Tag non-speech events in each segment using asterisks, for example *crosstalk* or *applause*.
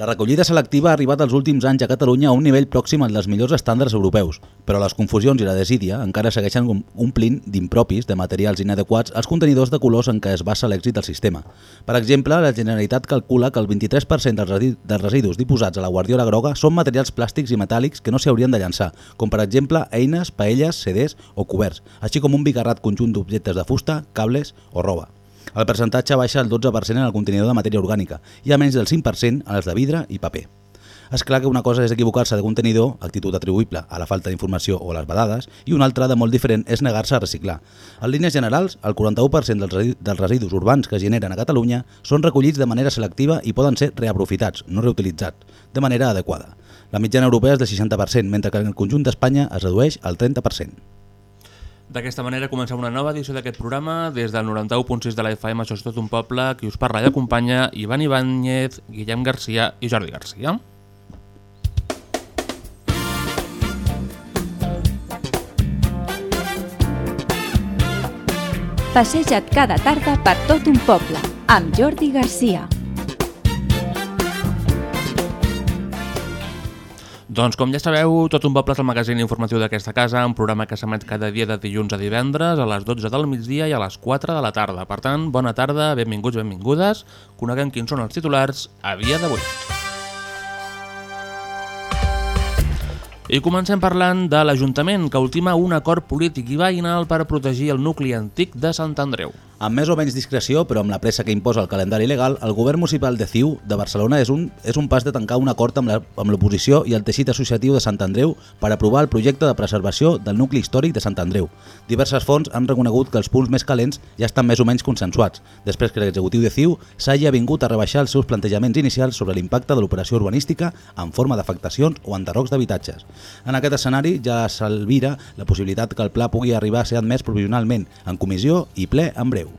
La recollida selectiva ha arribat els últims anys a Catalunya a un nivell pròxim al dels millors estàndards europeus, però les confusions i la desídia encara segueixen omplint d'impropis de materials inadequats els contenidors de colors en què es basa l'èxit del sistema. Per exemple, la Generalitat calcula que el 23% dels resi- dels residus diposats a la Guardiola Groga són materials plàstics i metàl·lics que no s'haurien de llançar, com per exemple eines, paelles, CDs o coberts, així com un bigarrat conjunt d'objectes de fusta, cables o roba. El percentatge baixa al 12% en el contenidor de matèria orgànica i a menys del 5% en els de vidre i paper. És clar que una cosa és equivocar-se de contenidor, actitud atribuïble a la falta d'informació o a les badades, i una altra de molt diferent és negar-se a reciclar. En línies generals, el 41% dels dels residus urbans que es generen a Catalunya són recollits de manera selectiva i poden ser reaprofitats, no reutilitzats, de manera adequada. La mitjana europea és del 60%, mentre que en el conjunt d'Espanya es redueix al 30%. D'aquesta manera comencem una nova edició d'aquest programa des del 91.6 de la FM, això és tot un poble, qui us parla i acompanya Ivan Ibáñez, Guillem Garcia i Jordi Garcia. Passeja't cada tarda per tot un poble, amb Jordi Garcia. Doncs com ja sabeu, Tot un poble és el magazín informatiu d'aquesta casa, un programa que s'emet cada dia de dilluns a divendres a les 12 del migdia i a les 4 de la tarda. Per tant, bona tarda, benvinguts, benvingudes, coneguem quins són els titulars a dia d'avui. I comencem parlant de l'Ajuntament, que ultima un acord polític i veïnal per protegir el nucli antic de Sant Andreu. Amb més o menys discreció, però amb la pressa que imposa el calendari legal, el govern municipal de CiU de Barcelona és un, és un pas de tancar un acord amb l'oposició i el teixit associatiu de Sant Andreu per aprovar el projecte de preservació del nucli històric de Sant Andreu. Diverses fonts han reconegut que els punts més calents ja estan més o menys consensuats, després que l'executiu de CiU s'hagi avingut a rebaixar els seus plantejaments inicials sobre l'impacte de l'operació urbanística en forma d'afectacions o enderrocs d'habitatges. En aquest escenari ja s'alvira la possibilitat que el pla pugui arribar a ser admès provisionalment en comissió i ple en breu.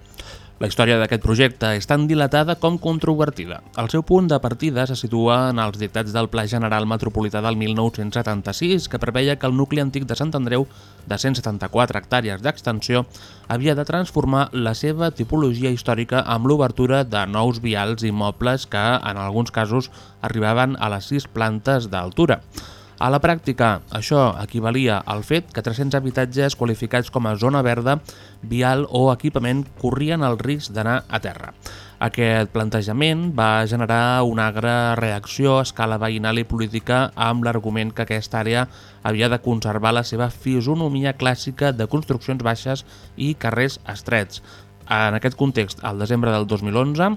La història d'aquest projecte és tan dilatada com controvertida. El seu punt de partida se situa en els dictats del Pla General Metropolità del 1976, que preveia que el nucli antic de Sant Andreu, de 174 hectàrees d'extensió, havia de transformar la seva tipologia històrica amb l'obertura de nous vials i mobles que, en alguns casos, arribaven a les 6 plantes d'altura. A la pràctica, això equivalia al fet que 300 habitatges qualificats com a zona verda, vial o equipament corrien el risc d'anar a terra. Aquest plantejament va generar una agra reacció a escala veïnal i política amb l'argument que aquesta àrea havia de conservar la seva fisonomia clàssica de construccions baixes i carrers estrets. En aquest context, al desembre del 2011,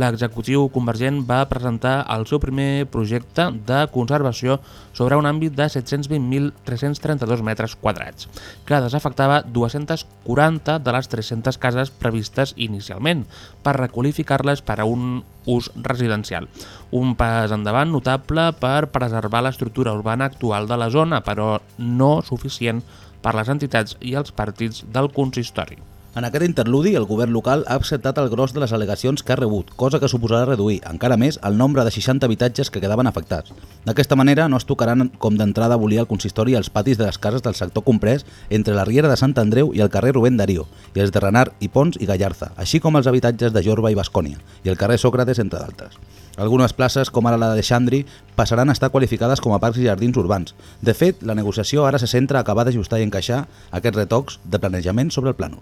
l'executiu convergent va presentar el seu primer projecte de conservació sobre un àmbit de 720.332 metres quadrats, que desafectava 240 de les 300 cases previstes inicialment per requalificar-les per a un ús residencial. Un pas endavant notable per preservar l'estructura urbana actual de la zona, però no suficient per les entitats i els partits del consistori. En aquest interludi, el govern local ha acceptat el gros de les al·legacions que ha rebut, cosa que suposarà reduir encara més el nombre de 60 habitatges que quedaven afectats. D'aquesta manera, no es tocaran com d'entrada volia el consistori als patis de les cases del sector comprès entre la Riera de Sant Andreu i el carrer Rubén Darío, i els de Renard i Pons i Gallarza, així com els habitatges de Jorba i Bascònia, i el carrer Sòcrates, entre d'altres. Algunes places, com ara la de Xandri, passaran a estar qualificades com a parcs i jardins urbans. De fet, la negociació ara se centra a acabar d'ajustar i encaixar aquests retocs de planejament sobre el plànol.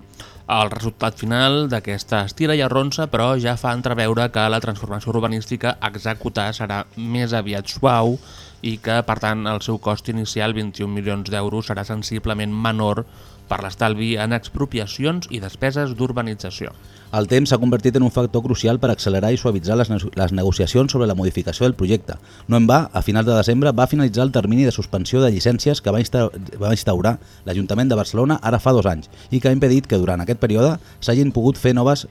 El resultat final d'aquesta estira i arronsa, però, ja fa entreveure que la transformació urbanística a executar serà més aviat suau i que, per tant, el seu cost inicial, 21 milions d'euros, serà sensiblement menor per l'estalvi en expropiacions i despeses d'urbanització. El temps s'ha convertit en un factor crucial per accelerar i suavitzar les, ne- les negociacions sobre la modificació del projecte. No en va, a finals de desembre va finalitzar el termini de suspensió de llicències que va, insta va instaurar l'Ajuntament de Barcelona ara fa dos anys i que ha impedit que durant aquest període s'hagin pogut fer noves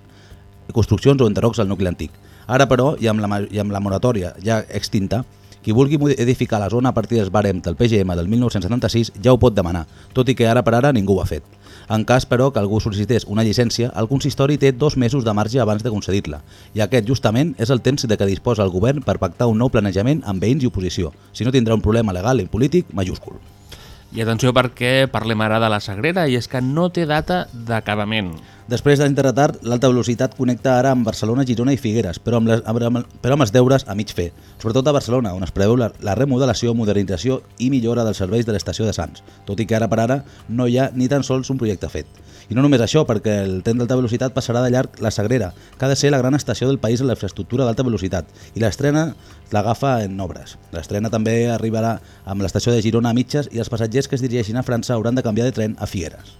construccions o enderrocs al nucli antic. Ara, però, i amb la, i amb la moratòria ja extinta, qui vulgui edificar la zona a partir dels barems del PGM del 1976 ja ho pot demanar, tot i que ara per ara ningú ho ha fet. En cas, però, que algú sol·licités una llicència, el consistori té dos mesos de marge abans de concedir-la, i aquest, justament, és el temps de què disposa el govern per pactar un nou planejament amb veïns i oposició, si no tindrà un problema legal i polític majúscul. I atenció perquè parlem ara de la Sagrera i és que no té data d'acabament. Després d'anys de retard, l'alta velocitat connecta ara amb Barcelona, Girona i Figueres, però amb, les, amb, però amb els deures a mig fer, sobretot a Barcelona, on es preveu la, la remodelació, modernització i millora dels serveis de l'estació de Sants, tot i que ara per ara no hi ha ni tan sols un projecte fet. I no només això, perquè el tren d'alta velocitat passarà de llarg la Sagrera, que ha de ser la gran estació del país en la infraestructura d'alta velocitat, i l'estrena l'agafa en obres. L'estrena també arribarà amb l'estació de Girona a mitges i els passatgers que es dirigeixin a França hauran de canviar de tren a Figueres.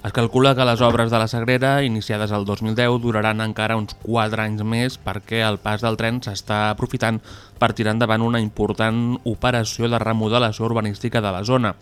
Es calcula que les obres de la Sagrera, iniciades el 2010, duraran encara uns 4 anys més perquè el pas del tren s'està aprofitant per tirar endavant una important operació de remodelació urbanística de la zona.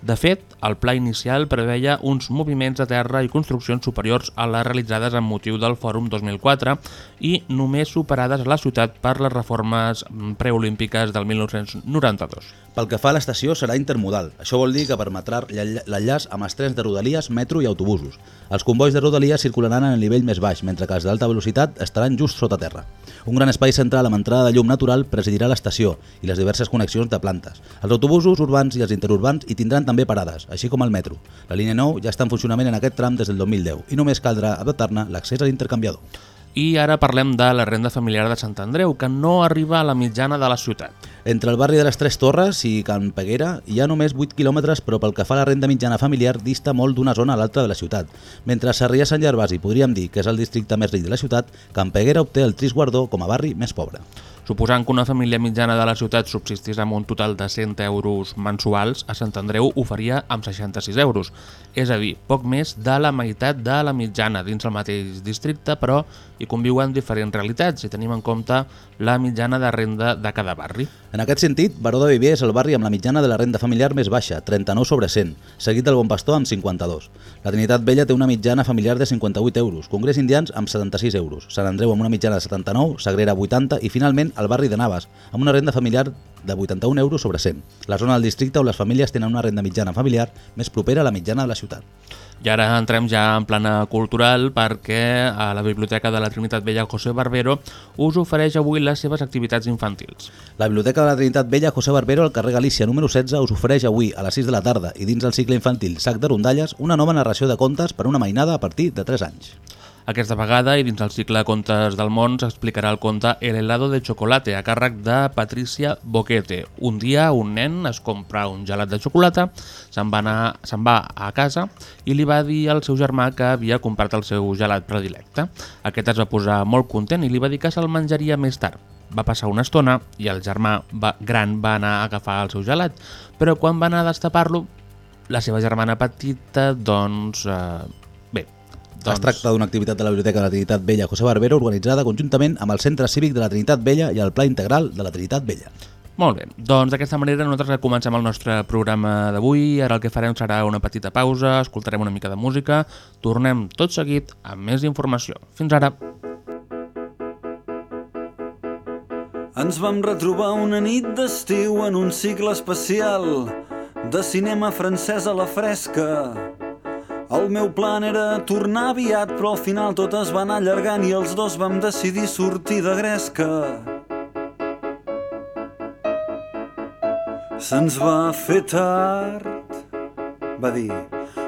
De fet, el pla inicial preveia uns moviments de terra i construccions superiors a les realitzades amb motiu del Fòrum 2004 i només superades a la ciutat per les reformes mm, preolímpiques del 1992. Pel que fa a l'estació, serà intermodal. Això vol dir que permetrà l'enlla- l'enllaç amb els trens de Rodalies, metro i autobusos. Els convois de Rodalies circularan en el nivell més baix, mentre que els d'alta velocitat estaran just sota terra. Un gran espai central amb entrada de llum natural presidirà l'estació i les diverses connexions de plantes. Els autobusos urbans i els interurbans hi tindran també parades, així com el metro. La línia 9 ja està en funcionament en aquest tram des del 2010 i només caldrà adaptar-ne l'accés a l'intercanviador. I ara parlem de la renda familiar de Sant Andreu, que no arriba a la mitjana de la ciutat. Entre el barri de les Tres Torres i Can Peguera hi ha només 8 quilòmetres, però pel que fa a la renda mitjana familiar dista molt d'una zona a l'altra de la ciutat. Mentre Sarrià Sant Gervasi podríem dir que és el districte més ric de la ciutat, Can Peguera obté el trist guardó com a barri més pobre. Suposant que una família mitjana de la ciutat subsistís amb un total de 100 euros mensuals, a Sant Andreu ho faria amb 66 euros. És a dir, poc més de la meitat de la mitjana dins el mateix districte, però hi conviuen diferents realitats si tenim en compte la mitjana de renda de cada barri. En aquest sentit, Baró de Viver és el barri amb la mitjana de la renda familiar més baixa, 39 sobre 100, seguit del Bon Pastor amb 52. La Trinitat Vella té una mitjana familiar de 58 euros, Congrés Indians amb 76 euros, Sant Andreu amb una mitjana de 79, Sagrera 80 i finalment el barri de Navas, amb una renda familiar de 81 euros sobre 100, la zona del districte on les famílies tenen una renda mitjana familiar més propera a la mitjana de la ciutat. I ara entrem ja en plana cultural perquè a la Biblioteca de la Trinitat Vella José Barbero us ofereix avui les seves activitats infantils. La Biblioteca de la Trinitat Vella José Barbero al carrer Galícia número 16 us ofereix avui a les 6 de la tarda i dins del cicle infantil Sac de Rondalles una nova narració de contes per una mainada a partir de 3 anys. Aquesta vegada, i dins el cicle Contes del món, s'explicarà el conte El helado de chocolate, a càrrec de Patricia Boquete. Un dia, un nen es compra un gelat de xocolata, se'n va, se'n va a casa i li va dir al seu germà que havia comprat el seu gelat predilecte. Aquest es va posar molt content i li va dir que se'l menjaria més tard. Va passar una estona i el germà va, gran va anar a agafar el seu gelat, però quan va anar a destapar-lo, la seva germana petita, doncs... Eh, Doncs... Es tracta d'una activitat de la Biblioteca de la Trinitat Vella José Barbero organitzada conjuntament amb el Centre Cívic de la Trinitat Vella i el Pla Integral de la Trinitat Vella. Molt bé, doncs d'aquesta manera nosaltres comencem el nostre programa d'avui. Ara el que farem serà una petita pausa, escoltarem una mica de música, tornem tot seguit amb més informació. Fins ara! Ens vam retrobar una nit d'estiu en un cicle especial de cinema francès a la fresca. El meu plan era tornar aviat, però al final tot es va anar allargant i els dos vam decidir sortir de gresca. Se'ns va fer tard, va dir.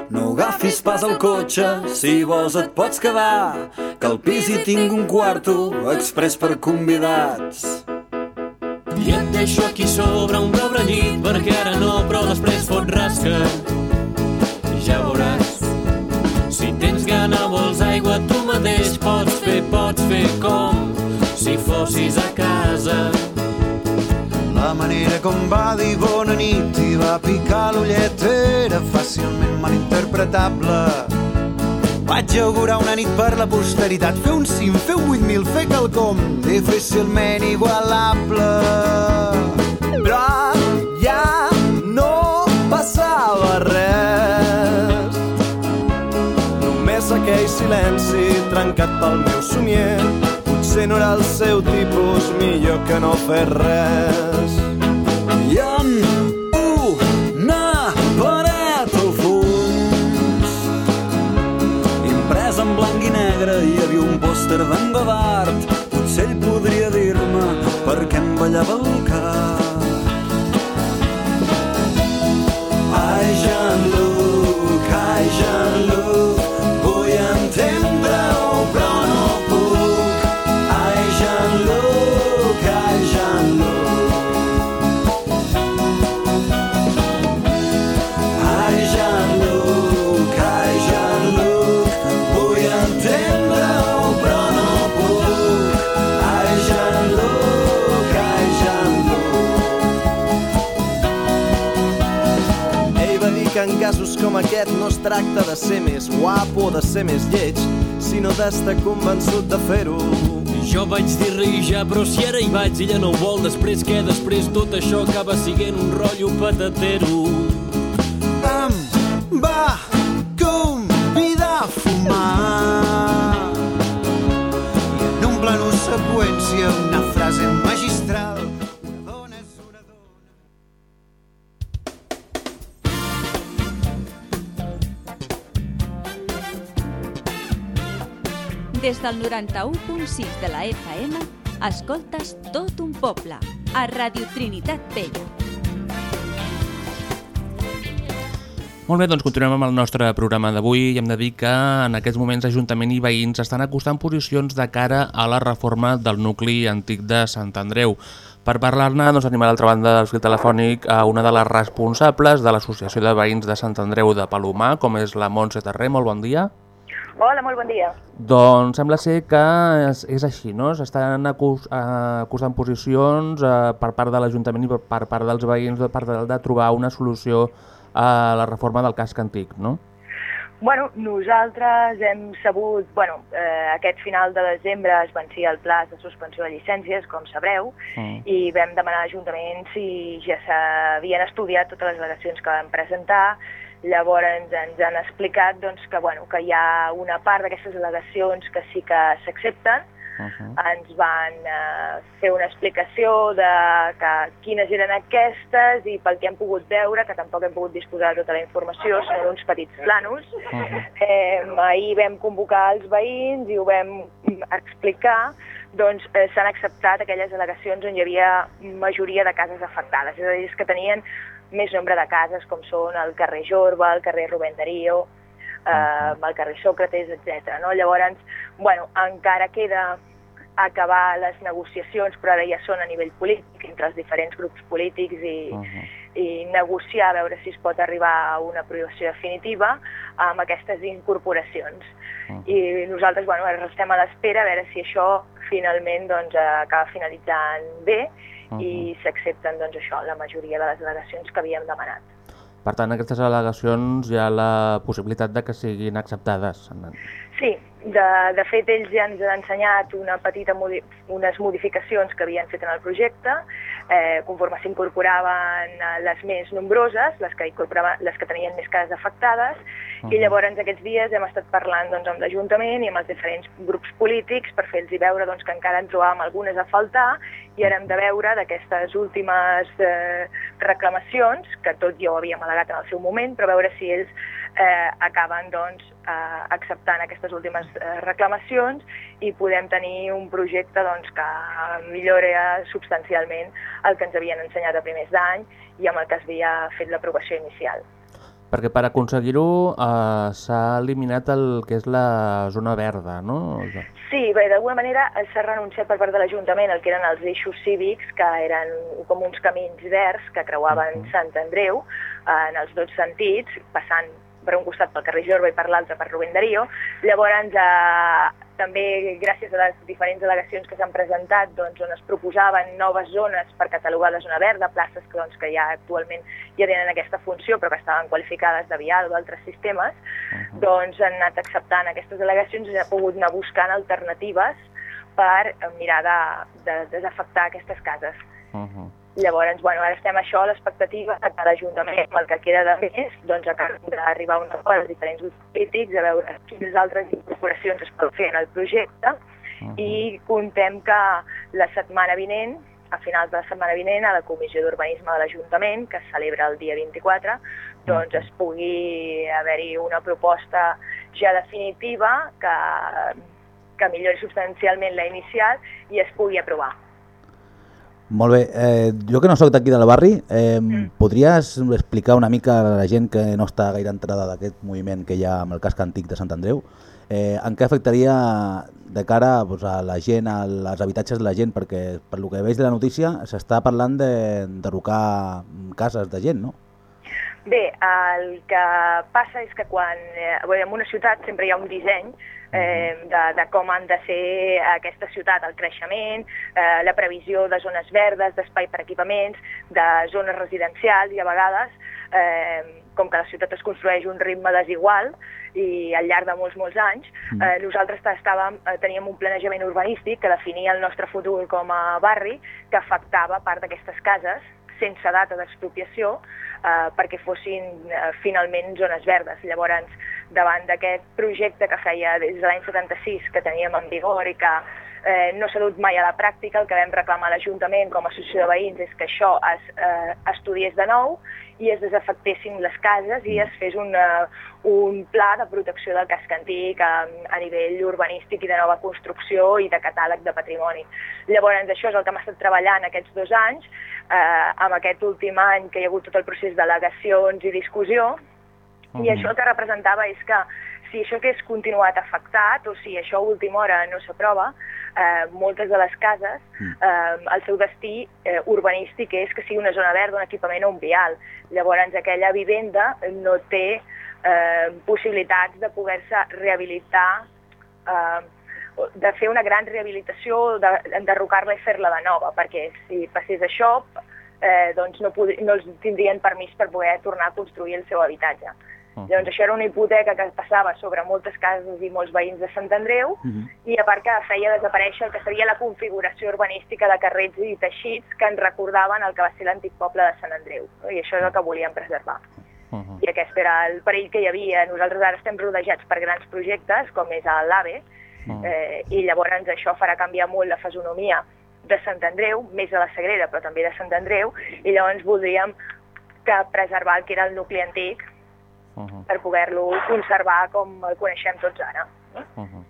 No agafis pas el cotxe, si vols et pots quedar, que al pis hi tinc un quarto express per convidats. I et deixo aquí sobre un pobre llit perquè ara no, però després fot rasca. Gana, vols aigua, tu mateix pots fer, pots fer com si fossis a casa. La manera com va dir bona nit i va picar l'ullet era fàcilment malinterpretable. Vaig augurar una nit per la posteritat, fer un cim, fer un 8.000, fer quelcom difícilment igualable. Però Aquell silenci trencat pel meu somier. Potser no era el seu tipus, millor que no fer res. I en una paret al fons, imprès en blanc i negre, hi havia un pòster d'en Godard. Com aquest no es tracta de ser més guapo o de ser més lleig, sinó d'estar convençut de fer-ho. Jo vaig dir rei ja, però si ara hi vaig, ella no ho vol. Després què? Després tot això acaba siguent un rotllo patatero. Del 91.6 de la FM, escoltes tot un poble, a Radio Trinitat Vella. Molt bé, doncs continuem amb el nostre programa d'avui i hem de dir que en aquests moments Ajuntament i veïns estan acostant posicions de cara a la reforma del nucli antic de Sant Andreu. Per parlar-ne, doncs, anem a l'altra banda del fil telefònic a una de les responsables de l'Associació de Veïns de Sant Andreu de Palomar, com és la Montse Terré. Molt bon dia. Hola, molt bon dia. Doncs sembla ser que és, és així, no? S'estan acus, acusant posicions eh, per part de l'Ajuntament i per, per part dels veïns de, per tal de trobar una solució a la reforma del casc antic, no? Bueno, nosaltres hem sabut, bueno, eh, aquest final de desembre es vencia el pla de suspensió de llicències, com sabreu, Mm. i vam demanar a l'Ajuntament si ja s'havien estudiat totes les al·legacions que vam presentar, llavors ens han explicat doncs, que, bueno, que hi ha una part d'aquestes al·legacions que sí que s'accepten, Uh -huh. ens van eh, fer una explicació de que quines eren aquestes i pel que hem pogut veure, que tampoc hem pogut disposar de tota la informació, són uns petits planos. Eh, ahir vam convocar els veïns i ho vam explicar, doncs eh, s'han acceptat aquelles al·legacions on hi havia majoria de cases afectades, és a dir, és que tenien més nombre de cases com són el carrer Jorba, el carrer Rubén Darío, eh, el carrer Sòcrates, etc. No? Llavors, bueno, encara queda acabar les negociacions, però ara ja són a nivell polític, entre els diferents grups polítics i, Uh -huh. i negociar a veure si es pot arribar a una aprovació definitiva amb aquestes incorporacions. I nosaltres bueno, ara estem a l'espera a veure si això finalment doncs, acaba finalitzant bé i s'accepten doncs, això la majoria de les delegacions que havíem demanat. Per tant, aquestes al·legacions hi ha la possibilitat de que siguin acceptades. Sí, de, de fet ells ja ens han ensenyat una petita modi unes modificacions que havien fet en el projecte, eh, conforme s'incorporaven les més nombroses, les que, les que tenien més cases afectades, i llavors aquests dies hem estat parlant doncs, amb l'Ajuntament i amb els diferents grups polítics per fer-los veure doncs, que encara en trobàvem algunes a faltar i ara hem de veure d'aquestes últimes eh, reclamacions, que tot ja ho havíem al·legat en el seu moment, però veure si ells eh, acaben doncs, eh, acceptant aquestes últimes eh, reclamacions i podem tenir un projecte doncs, que millora substancialment el que ens havien ensenyat a primers d'any i amb el que es havia fet l'aprovació inicial. Perquè per aconseguir-ho eh, s'ha eliminat el que és la zona verda, no? Sí, bé, d'alguna manera s'ha renunciat per part de l'Ajuntament el que eren els eixos cívics, que eren com uns camins verds que creuaven Sant Andreu eh, en els dos sentits, passant per un costat pel carrer Jorba i per l'altre per Rubén Darío. Llavors, eh, també gràcies a les diferents delegacions que s'han presentat, doncs, on es proposaven noves zones per catalogar la zona verda, places que, doncs, que ja actualment ja tenen aquesta funció però que estaven qualificades de vial o d'altres sistemes, doncs han anat acceptant aquestes delegacions i s'ha pogut anar buscant alternatives per eh, mirar de, de desafectar aquestes cases. Uh -huh. Llavors, bueno, ara estem això, a l'expectativa que l'Ajuntament, amb el que queda de més, doncs acabem d'arribar un acord als diferents grups polítics, a veure quines altres incorporacions es pot fer en el projecte, i contem que la setmana vinent, a finals de la setmana vinent, a la Comissió d'Urbanisme de l'Ajuntament, que es celebra el dia 24, doncs es pugui haver-hi una proposta ja definitiva que, que millori substancialment la inicial i es pugui aprovar. Molt bé, eh, jo que no sóc d'aquí del barri, eh, podries explicar una mica a la gent que no està gaire entrada d'aquest moviment que hi ha amb el casc antic de Sant Andreu, eh, en què afectaria de cara doncs, a la gent, als habitatges de la gent, perquè per lo que veig de la notícia s'està parlant de derrocar cases de gent, no? Bé, el que passa és que quan eh, en una ciutat sempre hi ha un disseny eh, de, de com han de ser aquesta ciutat, el creixement, eh, la previsió de zones verdes, d'espai per equipaments, de zones residencials i a vegades, eh, com que la ciutat es construeix un ritme desigual i al llarg de molts, molts anys, eh, nosaltres estàvem, eh, teníem un planejament urbanístic que definia el nostre futur com a barri que afectava part d'aquestes cases sense data d'expropiació eh, perquè fossin eh, finalment zones verdes. Llavors, davant d'aquest projecte que feia des de l'any 76 que teníem en vigor i que eh, no s'ha dut mai a la pràctica, el que vam reclamar a l'Ajuntament com a associació de veïns és que això es eh, estudiés de nou i es desafectessin les cases i es fes una, un pla de protecció del casc antic a, a nivell urbanístic i de nova construcció i de catàleg de patrimoni. Llavors, això és el que hem estat treballant aquests dos anys, eh, amb aquest últim any que hi ha hagut tot el procés d'al·legacions i discussió, i això el que representava és que si això hagués continuat afectat o si això a última hora no s'aprova, eh, moltes de les cases, eh, el seu destí eh, urbanístic és que sigui una zona verda, un equipament o un vial. Llavors aquella vivenda no té eh, possibilitats de poder-se rehabilitar, eh, de fer una gran rehabilitació, d'enderrocar-la i fer-la de nova, perquè si passés això, eh, doncs no, no els tindrien permís per poder tornar a construir el seu habitatge. Llavors això era una hipoteca que passava sobre moltes cases i molts veïns de Sant Andreu uh -huh. i a part que feia desaparèixer el que seria la configuració urbanística de carrers i teixits que ens recordaven el que va ser l'antic poble de Sant Andreu no? i això és el que volíem preservar. Uh -huh. I aquest era el perill que hi havia. Nosaltres ara estem rodejats per grans projectes com és l'AVE uh -huh. eh, i llavors això farà canviar molt la fesonomia de Sant Andreu, més a la Sagrera però també de Sant Andreu i llavors voldríem que preservar el que era el nucli antic uh -huh. per poder-lo conservar com el coneixem tots ara. Uh -huh.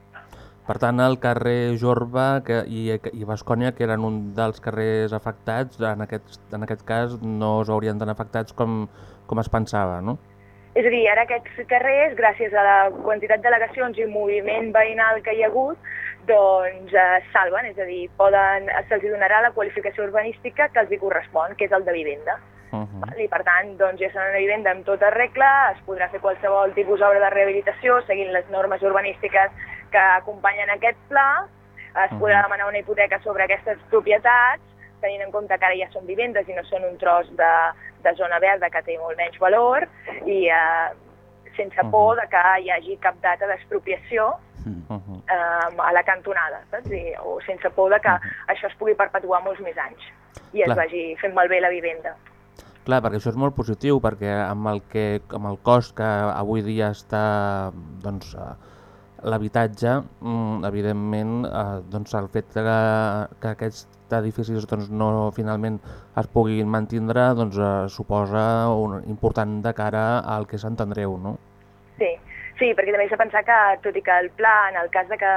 Per tant, el carrer Jorba que, i, i Bascònia, que eren un dels carrers afectats, en aquest, en aquest cas no s'haurien d'anar afectats com, com es pensava, no? És a dir, ara aquests carrers, gràcies a la quantitat d'al·legacions i moviment veïnal que hi ha hagut, doncs es salven, és a dir, se'ls donarà la qualificació urbanística que els hi correspon, que és el de vivenda. Uh -huh. I per tant, doncs, ja serà una vivenda amb tota regla, es podrà fer qualsevol tipus d'obra de rehabilitació seguint les normes urbanístiques que acompanyen aquest pla, es uh -huh. podrà demanar una hipoteca sobre aquestes propietats, tenint en compte que ara ja són vivendes i no són un tros de, de zona verda que té molt menys valor, i eh, sense uh -huh. por de que hi hagi cap data d'expropiació uh -huh. eh, a la cantonada, saps? I, o sense por de que uh -huh. això es pugui perpetuar molts més anys i es Clar. vagi fent malbé la vivenda. Clar, perquè això és molt positiu, perquè amb el, que, amb el cost que avui dia està doncs, eh, l'habitatge, mm, evidentment, eh, doncs el fet que, que aquests edificis doncs, no finalment es puguin mantindre doncs, eh, suposa un important de cara al que Sant Andreu, no? Sí, Sí, perquè també s'ha de pensar que, tot i que el pla, en el cas de que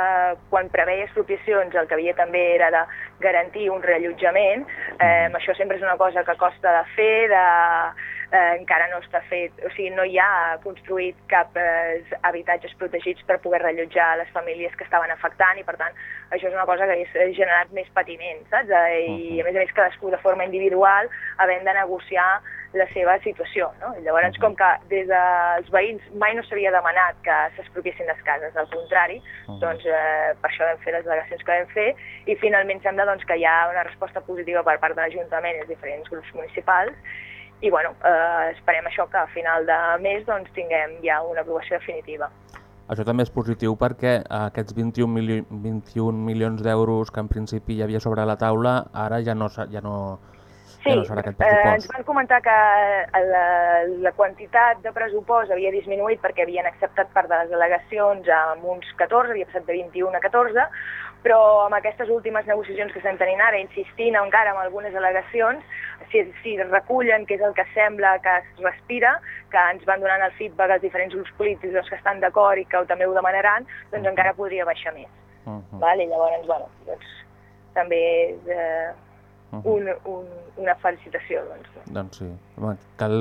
quan preveia expropiacions, el que havia també era de garantir un reallotjament, eh, això sempre és una cosa que costa de fer, de, eh, encara no està fet, o sigui, no hi ha construït cap eh, habitatges protegits per poder reallotjar les famílies que estaven afectant i, per tant, això és una cosa que ha generat més patiment, saps? Eh, I, a més a més, cadascú de forma individual havent de negociar la seva situació. No? I llavors, com que des dels veïns mai no s'havia demanat que s'expropiessin les cases, al contrari, doncs eh, per això vam fer les delegacions que vam fer i finalment sembla doncs, que hi ha una resposta positiva per part de l'Ajuntament i els diferents grups municipals i bueno, eh, esperem això que a final de mes doncs, tinguem ja una aprovació definitiva. Això també és positiu perquè aquests 21, mili 21 milions d'euros que en principi hi havia sobre la taula ara ja no, ja no, Sí, no eh, ens van comentar que eh, la, la quantitat de pressupost havia disminuït perquè havien acceptat part de les delegacions amb uns 14, havia passat de 21 a 14, però amb aquestes últimes negociacions que estem tenint ara, insistint encara amb algunes delegacions, si, si recullen, que és el que sembla que es respira, que ens van donant el feedback als diferents grups polítics doncs, que estan d'acord i que també ho demanaran, doncs encara podria baixar més. Uh -huh. Vale? Llavors, bueno, doncs, també eh, un, un, una felicitació. Doncs. Doncs sí. Home, cal,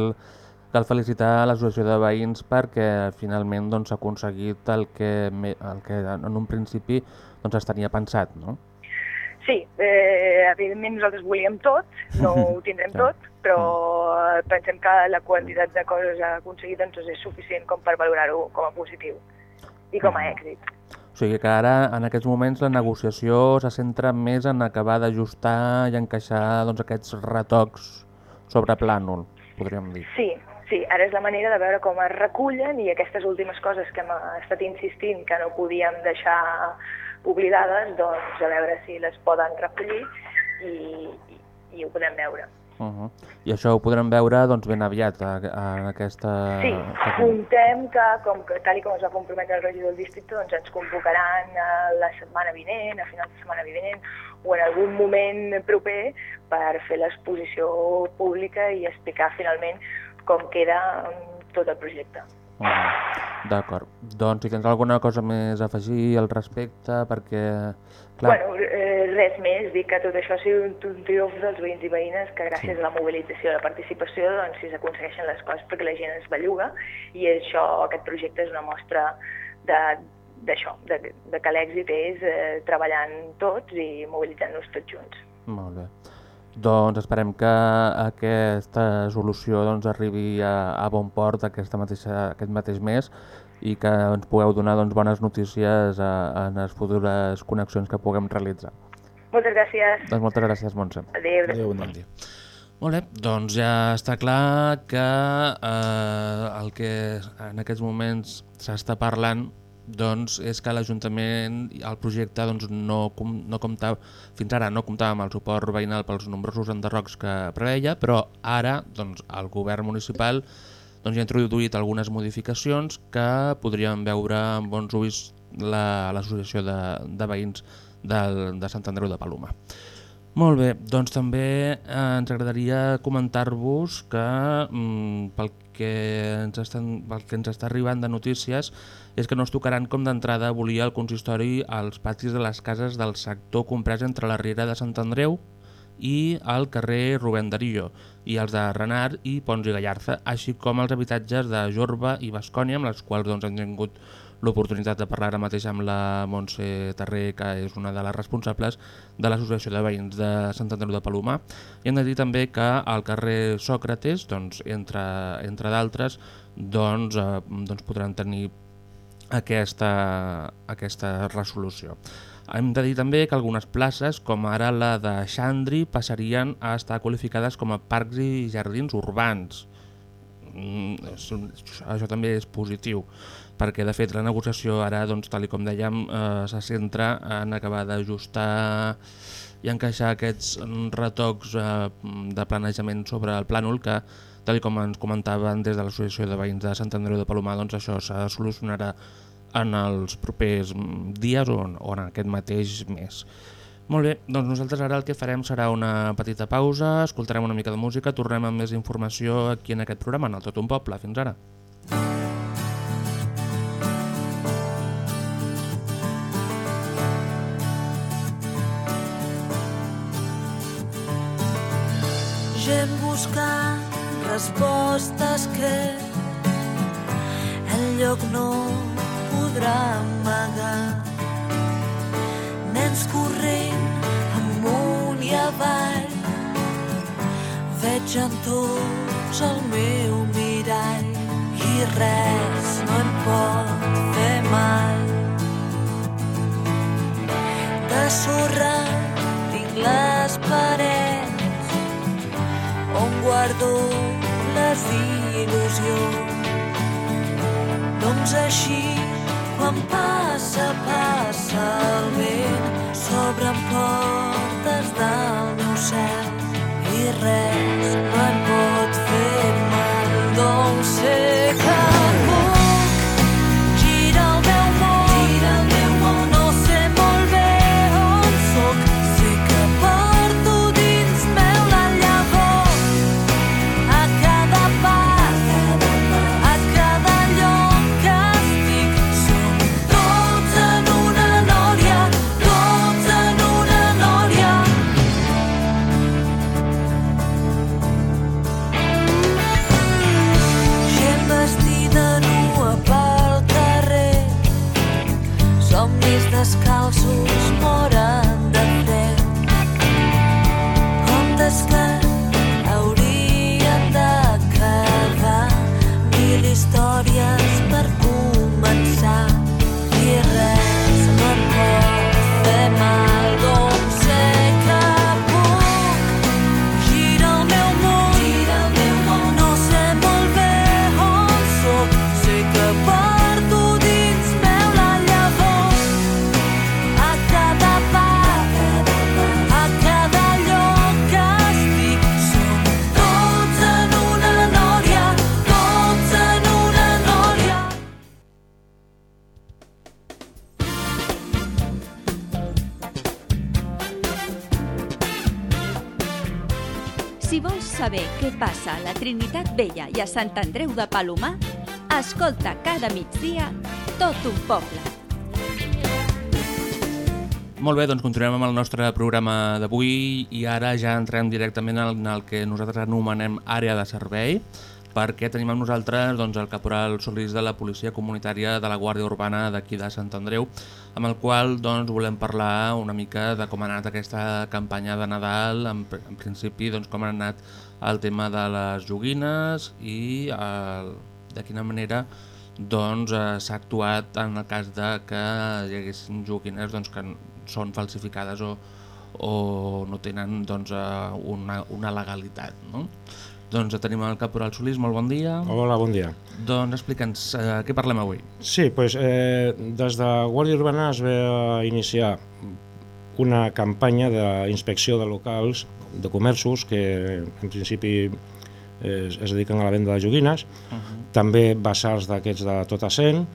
cal felicitar l'associació de veïns perquè finalment doncs, s'ha aconseguit el que, el que en un principi doncs, es tenia pensat, no? Sí, eh, evidentment nosaltres volíem tot, no *laughs* ho tindrem tot, però pensem que la quantitat de coses aconseguit doncs, és suficient com per valorar-ho com a positiu i com a èxit. O sigui que ara, en aquests moments, la negociació se centra més en acabar d'ajustar i encaixar doncs, aquests retocs sobre plànol, podríem dir. Sí, sí, ara és la manera de veure com es recullen i aquestes últimes coses que hem estat insistint que no podíem deixar oblidades, doncs a veure si les poden recollir i, i, i ho podem veure. Uh -huh. I això ho podrem veure doncs, ben aviat en aquesta... Sí, comptem que, com que, tal i com es va comprometre el regidor del districte, doncs ens convocaran eh, la setmana vinent, a final de setmana vinent, o en algun moment proper per fer l'exposició pública i explicar finalment com queda mm, tot el projecte. Uh -huh. D'acord. Doncs si tens alguna cosa més a afegir al respecte, perquè... Clar, Bueno, eh, res més, dir que tot això ha sigut un, triomf dels veïns i veïnes, que gràcies Sí. a la mobilització i a la participació doncs, si s'aconsegueixen les coses perquè la gent es belluga i això, aquest projecte és una mostra de d'això, de, de que l'èxit és eh, treballant tots i mobilitzant-nos tots junts. Molt bé. Doncs esperem que aquesta solució doncs, arribi a, a bon port aquesta mateixa, aquest mateix mes i que ens pugueu donar doncs, bones notícies a, en les futures connexions que puguem realitzar. Moltes gràcies. Doncs moltes gràcies, Montse. Adéu. Adéu, bon dia. Molt bé, doncs ja està clar que eh, el que en aquests moments s'està parlant doncs, és que l'Ajuntament, el projecte doncs, no, com, no comptava, fins ara no comptava amb el suport veïnal pels nombrosos enderrocs que preveia, però ara doncs, el govern municipal doncs, ja ha introduït algunes modificacions que podrien veure amb bons ulls la- l'associació de, de veïns del, de Sant Andreu de Paloma. Molt bé, doncs també eh, ens agradaria comentar-vos que mm, pel, que ens estan, pel que ens està arribant de notícies és que no es tocaran com d'entrada volia el consistori als patis de les cases del sector comprès entre la Riera de Sant Andreu i al carrer Rubén Darillo i els de Renard i Pons i Gallarza, així com els habitatges de Jorba i Bascònia, amb les quals doncs, hem tingut l'oportunitat de parlar ara mateix amb la Montse Terré, que és una de les responsables de l'Associació de Veïns de Sant Andreu de Palomar. I hem de dir també que al carrer Sòcrates, doncs, entre, entre d'altres, doncs, eh, doncs podran tenir aquesta, aquesta resolució. Hem de dir també que algunes places, com ara la de Xandri, passarien a estar qualificades com a parcs i jardins urbans. Mm, un, això també és positiu, perquè de fet la negociació ara, doncs, tal com dèiem, eh, se centra en acabar d'ajustar i encaixar aquests retocs eh, de planejament sobre el plànol que, tal com ens comentaven des de l'Associació de Veïns de Sant Andreu de Palomar, doncs això se solucionarà en els propers mm, dies o en, o en aquest mateix mes. Molt bé, doncs nosaltres ara el que farem serà una petita pausa, escoltarem una mica de música, tornem amb més informació aquí en aquest programa, en el Tot un Poble. Fins ara. Gent buscant respostes que el lloc no podrà amagar. Nens corrent amunt i avall, veig en tots el meu mirall i res no em pot fer mal. De sorra tinc les parets on guardo les il·lusions. Doncs així, quan passa, passa el vent, s'obren portes del meu cel i res em pot fer mal, doncs sé. que Vella i a Sant Andreu de Palomar, escolta cada migdia tot un poble. Molt bé, doncs continuem amb el nostre programa d'avui i ara ja entrem directament en el que nosaltres anomenem àrea de servei perquè tenim amb nosaltres doncs, el caporal Solís de la Policia Comunitària de la Guàrdia Urbana d'aquí de Sant Andreu amb el qual doncs, volem parlar una mica de com ha anat aquesta campanya de Nadal, en, en principi doncs, com ha anat el tema de les joguines i el, de quina manera doncs, eh, s'ha actuat en el cas de que hi haguessin joguines doncs, que són falsificades o, o no tenen doncs, eh, una, una legalitat. No? Doncs tenim el caporal Solís, molt bon dia. Hola, bon dia. Doncs explica'ns, eh, què parlem avui? Sí, doncs, eh, des de Guàrdia Urbana es va iniciar una campanya d'inspecció de locals, de comerços, que en principi es, es dediquen a la venda de joguines, uh -huh. també basars d'aquests de tota cent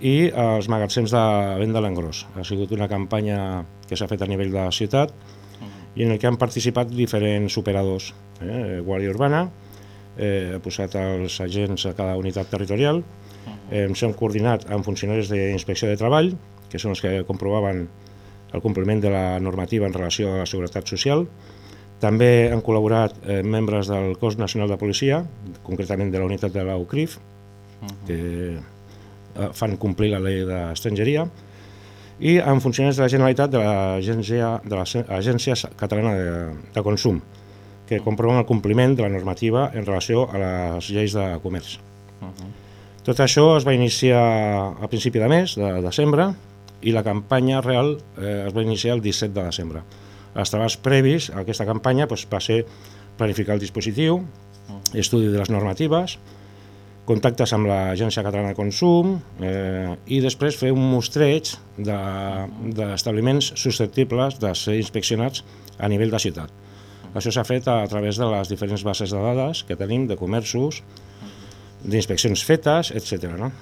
i els magatzems de venda a l'engròs. Ha sigut una campanya que s'ha fet a nivell de la ciutat uh. I en el que han participat diferents operadors eh, Guàrdia Urbana, eh, ha posat els agents a cada unitat territorial, eh, hem coordinat amb funcionaris d'inspecció de treball, que són els que comprovaven el compliment de la normativa en relació a la seguretat social. També han col·laborat eh, membres del Cos Nacional de Policia, concretament de la unitat de la UCRIF, que eh, fan complir la llei d'estrangeria, i amb funcionaris de la Generalitat de l'Agència de l'Agència Catalana de, de Consum, que comproven el compliment de la normativa en relació a les lleis de comerç. Uh -huh. Tot això es va iniciar a principi de mes, de desembre, i la campanya real eh, es va iniciar el 17 de desembre. Els treballs previs a aquesta campanya doncs, va ser planificar el dispositiu, uh -huh. estudi de les normatives, contactes amb l'Agència Catalana de Consum eh, i després fer un mostreig d'establiments de, susceptibles de ser inspeccionats a nivell de ciutat. Això s'ha fet a través de les diferents bases de dades que tenim de comerços, d'inspeccions fetes, etc. No?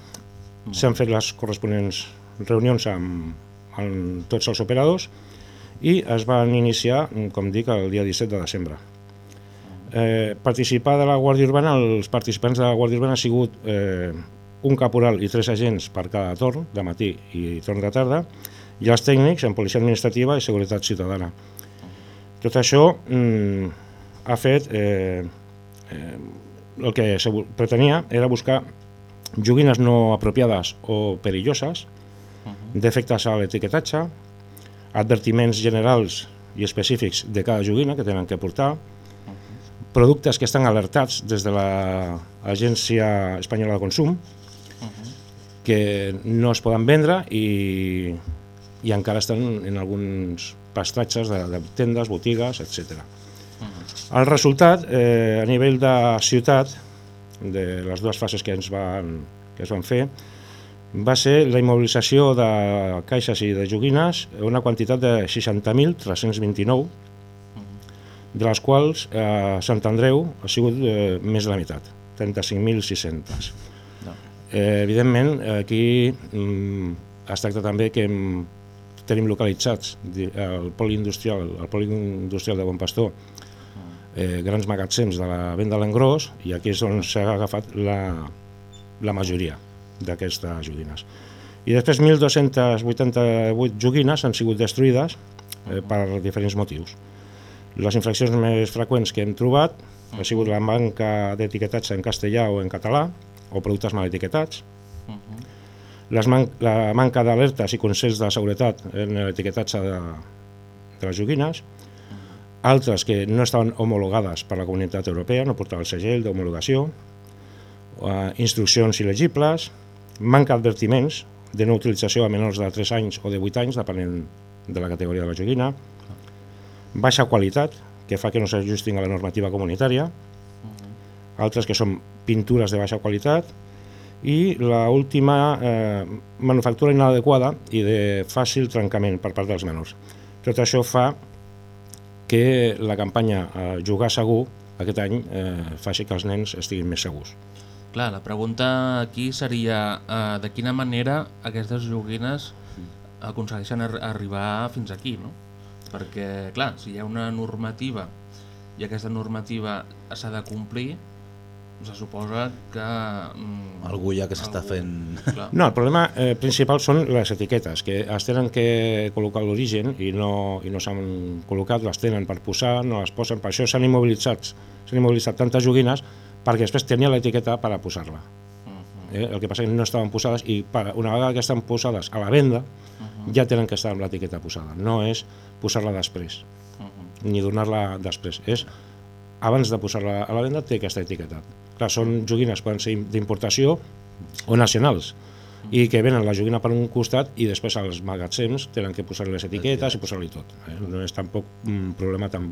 S'han fet les corresponents reunions amb, amb tots els operadors i es van iniciar, com dic, el dia 17 de desembre. Eh, participar de la Guàrdia Urbana, els participants de la Guàrdia Urbana ha sigut eh, un caporal i tres agents per cada torn, de matí i torn de tarda, i els tècnics en policia administrativa i seguretat ciutadana. Tot això mm, ha fet... Eh, eh, el que se pretenia era buscar joguines no apropiades o perilloses, uh -huh. defectes a l'etiquetatge, advertiments generals i específics de cada joguina que tenen que portar, uh. Productes que estan alertats des de l'Agència Espanyola de Consum, uh -huh. que no es poden vendre i, i encara estan en alguns prestatges de, de tendes, botigues, etc. Uh -huh. El resultat, eh, a nivell de ciutat, de les dues fases que ens van, que es van fer, va ser la immobilització de caixes i de joguines, una quantitat de 60.329, de les quals eh, Sant Andreu ha sigut eh, més de la meitat, 35.600. No. Eh, evidentment, aquí mm, es tracta també que hem tenim localitzats el poli industrial, el poli industrial de Bon Pastor, eh, grans magatzems de la venda a l'engròs i aquí és on s'ha agafat la, la majoria d'aquestes joguines. I després 1.288 joguines han sigut destruïdes eh, per diferents motius. Les infraccions més freqüents que hem trobat ha sigut la manca d'etiquetatge en castellà o en català o productes mal etiquetats, uh -huh les man la manca d'alertes i consells de seguretat en l'etiquetatge de, de les joguines, altres que no estaven homologades per la comunitat europea, no portava el segell d'homologació, uh, instruccions il·legibles, manca d'advertiments de no utilització a menors de 3 anys o de 8 anys, depenent de la categoria de la joguina, baixa qualitat, que fa que no s'ajustin a la normativa comunitària, altres que són pintures de baixa qualitat, i l última eh, manufactura inadequada i de fàcil trencament per part dels menors. Tot això fa que la campanya eh, Jugar segur aquest any eh, faci que els nens estiguin més segurs. Clar, la pregunta aquí seria eh, de quina manera aquestes joguines aconsegueixen ar arribar fins aquí, no? Perquè, clar, si hi ha una normativa i aquesta normativa s'ha de complir, se suposa que... Mm, Algú ja que s'està algú- fent... Clar. No, el problema eh, principal són les etiquetes, que es tenen que col·locar l'origen i no, i no s'han col·locat, les tenen per posar, no les posen, per això s'han immobilitzat, s'han immobilitzat tantes joguines perquè després tenia l'etiqueta per a posar-la. Eh? El que passa és que no estaven posades i per, una vegada que estan posades a la venda ja tenen que estar amb l'etiqueta posada, no és posar-la després, ni donar-la després, és abans de posar-la a la venda té que estar etiquetat. Clar, són joguines poden ser d'importació o nacionals. I que venen la joguina per un costat i després als magatzems tenen que posar les etiquetes i posar-li tot. Eh? No és tampoc un problema tan,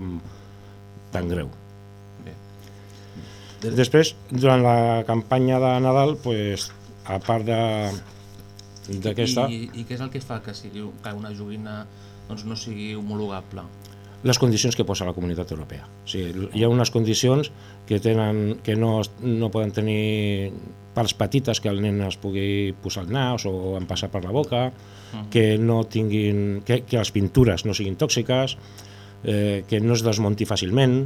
tan greu. Després, durant la campanya de Nadal, pues, a part de d'aquesta, I, I què és el que fa que, sigui, que una joguina doncs, no sigui homologable? les condicions que posa la Comunitat Europea. O sigui, hi ha unes condicions que, tenen, que no, no poden tenir parts petites que el nen es pugui posar al nas o en passar per la boca, que no tinguin, que, que les pintures no siguin tòxiques, eh, que no es desmonti fàcilment,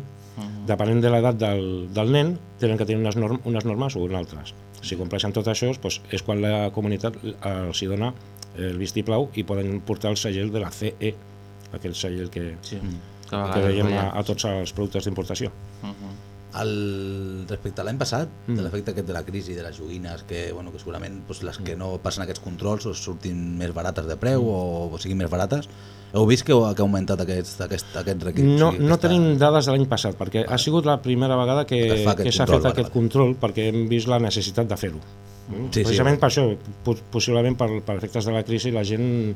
depenent de l'edat del, del nen, tenen que tenir unes, norm, unes normes o unes altres. Si compleixen tot això, doncs és quan la comunitat els hi dona el vistiplau i poden portar el segell de la CE, aquell segell que, sí. que, vegades veiem a, a tots els productes d'importació. El, respecte a l'any passat, Mm. de l'efecte aquest de la crisi de les joguines, que, bueno, que segurament doncs, les que no passen aquests controls o surtin més barates de preu o, o siguin més barates, heu vist que, que ha augmentat aquest, aquest, aquest requisits? No, no tenim dades de l'any passat, perquè ha sigut la primera vegada que, Que s'ha control, fet aquest control, perquè hem vist la necessitat de fer-ho. Mm? Sí, sí, Precisament vale. per això, po- possiblement per, per efectes de la crisi, la gent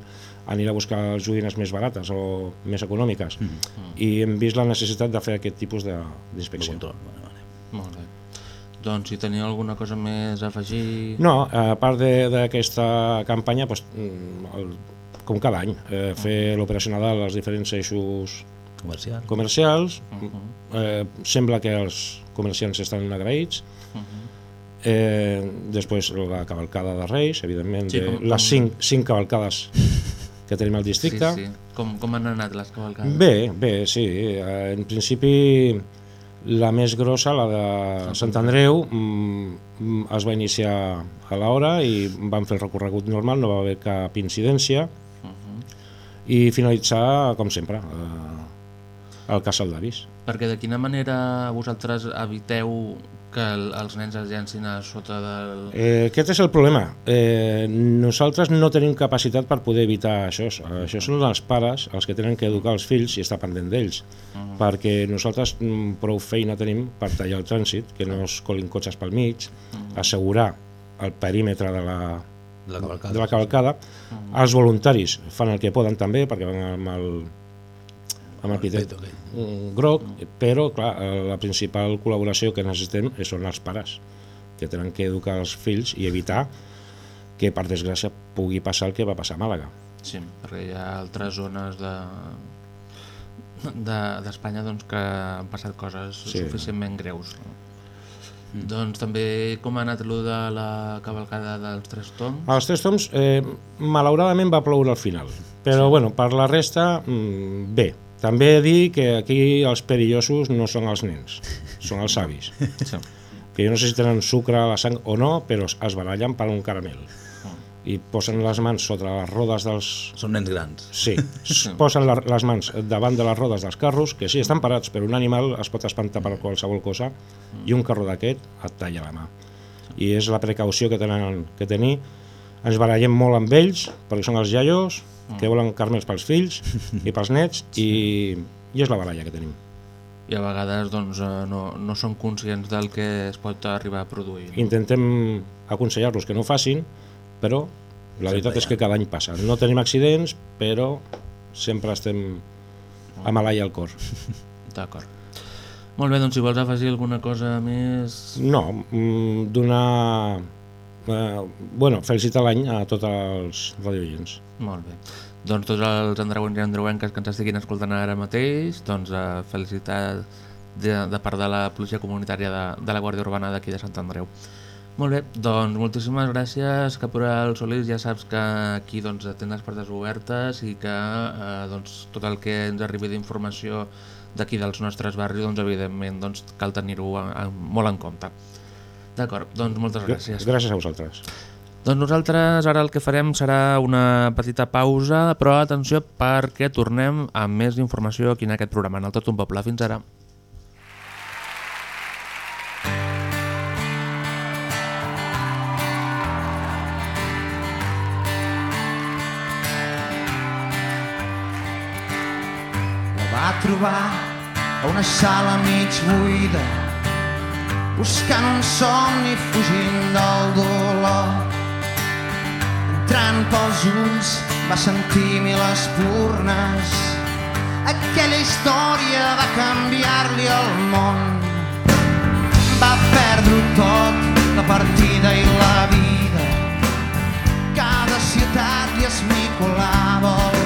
anirà a buscar joguines més barates o més econòmiques. Mm. I hem vist la necessitat de fer aquest tipus de- d'inspecció. Molt bé. Doncs si teniu alguna cosa més a afegir... No, a part de- d'aquesta campanya, doncs, mm, el, com cada any, eh, fer l'operació Nadal als diferents eixos Comercial. comercials. eh, sembla que els comerciants estan agraïts. Eh, després la cavalcada de Reis, evidentment, Sí, sí, com- les com- cinc, cinc cavalcades que tenim al districte. Sí, sí. Com, com han anat les cavalcades? Bé, bé, sí. Eh, En principi, la més grossa, la de Sant Andreu, mm, mm, es va iniciar a l'hora i van fer el recorregut normal, no va haver cap incidència i finalitzar, com sempre, eh, al Casal d'Avis. Perquè de quina manera vosaltres eviteu que el, els nens es llancin a sota del... Eh, aquest és el problema. Eh, nosaltres no tenim capacitat per poder evitar això. Això són els pares els que tenen que educar els fills i estar pendent d'ells. Mhm. Perquè nosaltres mm, prou feina tenim per tallar el trànsit, que no es colin cotxes pel mig, Mhm. assegurar el perímetre de la, de la cavalcada. De la cavalcada. Mhm. Els voluntaris fan el que poden també, perquè van amb el, amb el pitet mm, groc, però clar, la principal col·laboració que necessitem són els pares, que tenen que educar els fills i evitar que per desgràcia pugui passar el que va passar a Màlaga. Sí, perquè hi ha altres zones de de- d'Espanya doncs, que han passat coses Sí. sí. suficientment greus. Mm. Doncs també com ha anat allò de la cavalcada dels Tres Toms? Els tres toms, eh, malauradament va ploure al final, però sí. bueno, per la resta, mm, bé. També he de dir que aquí els perillosos no són els nens, són els avis. Sí. Que jo no sé si tenen sucre a la sang o no, però es- barallen per un caramel. I posen les mans sota les rodes dels... Són nens grans. *laughs* Sí, posen la, les mans davant de les rodes dels carros, que sí, estan parats, però un animal es pot espantar per qualsevol cosa, i un carro d'aquest et talla la mà. I és la precaució que tenen que tenir. Ens barallem molt amb ells, perquè són els iaios, que volen carmels pels fills *laughs* i pels nets, i, i és la baralla que tenim. I a vegades doncs, eh, no, no són conscients del que es pot arribar a produir. No? Intentem aconsellar-los que no ho facin, però la veritat és que cada any passa. No tenim accidents, però sempre estem amb l'ai al cor. *laughs* D'acord. Molt bé, doncs si vols afegir alguna cosa més... No, mm, donar... Eh, bueno, felicitar l'any a tots els radioients. Molt bé. Doncs tots els andreuens i andreuenques que ens estiguin escoltant ara mateix, doncs eh, felicitar de, de part de la policia comunitària de, de la Guàrdia Urbana d'aquí de Sant Andreu. Molt bé, doncs moltíssimes gràcies Caporal Solís, ja saps que aquí doncs, tens les portes obertes i que eh, doncs, tot el que ens arribi d'informació d'aquí dels nostres barris, doncs evidentment doncs, cal tenir-ho en- en- molt en compte. D'acord, doncs moltes gràcies. Gràcies a vosaltres. Doncs nosaltres ara el que farem serà una petita pausa, però atenció perquè tornem amb més informació aquí en aquest programa, en el Tot un Poble. Fins ara. La va trobar a una sala mig buida buscant un somni fugint del dolor. Entrant pels ulls va sentir mil espurnes. Aquella història va canviar-li el món. Va perdre tot, la partida i la vida. Cada ciutat li esmicolava el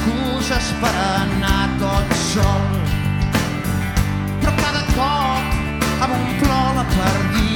excuses per anar tot sol. Però cada cop un plor la perdia.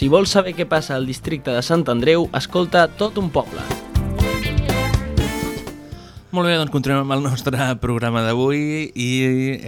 Si vols saber què passa al districte de Sant Andreu, escolta tot un poble. Molt bé, doncs continuem amb el nostre programa d'avui i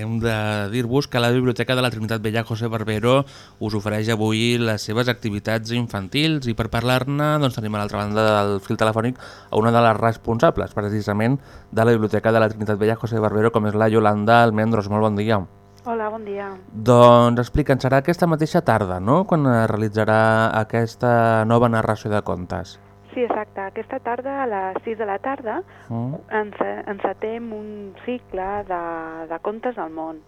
hem de dir-vos que la Biblioteca de la Trinitat Vella José Barbero us ofereix avui les seves activitats infantils i per parlar-ne doncs, tenim a l'altra banda del fil telefònic a una de les responsables precisament de la Biblioteca de la Trinitat Vella José Barbero com és la Yolanda Almendros. Molt bon dia. Hola, bon dia. Doncs explica'ns, serà aquesta mateixa tarda, no?, quan es realitzarà aquesta nova narració de contes. Sí, exacte. Aquesta tarda, a les 6 de la tarda, Mm. ens, encetem un cicle de, de contes del món.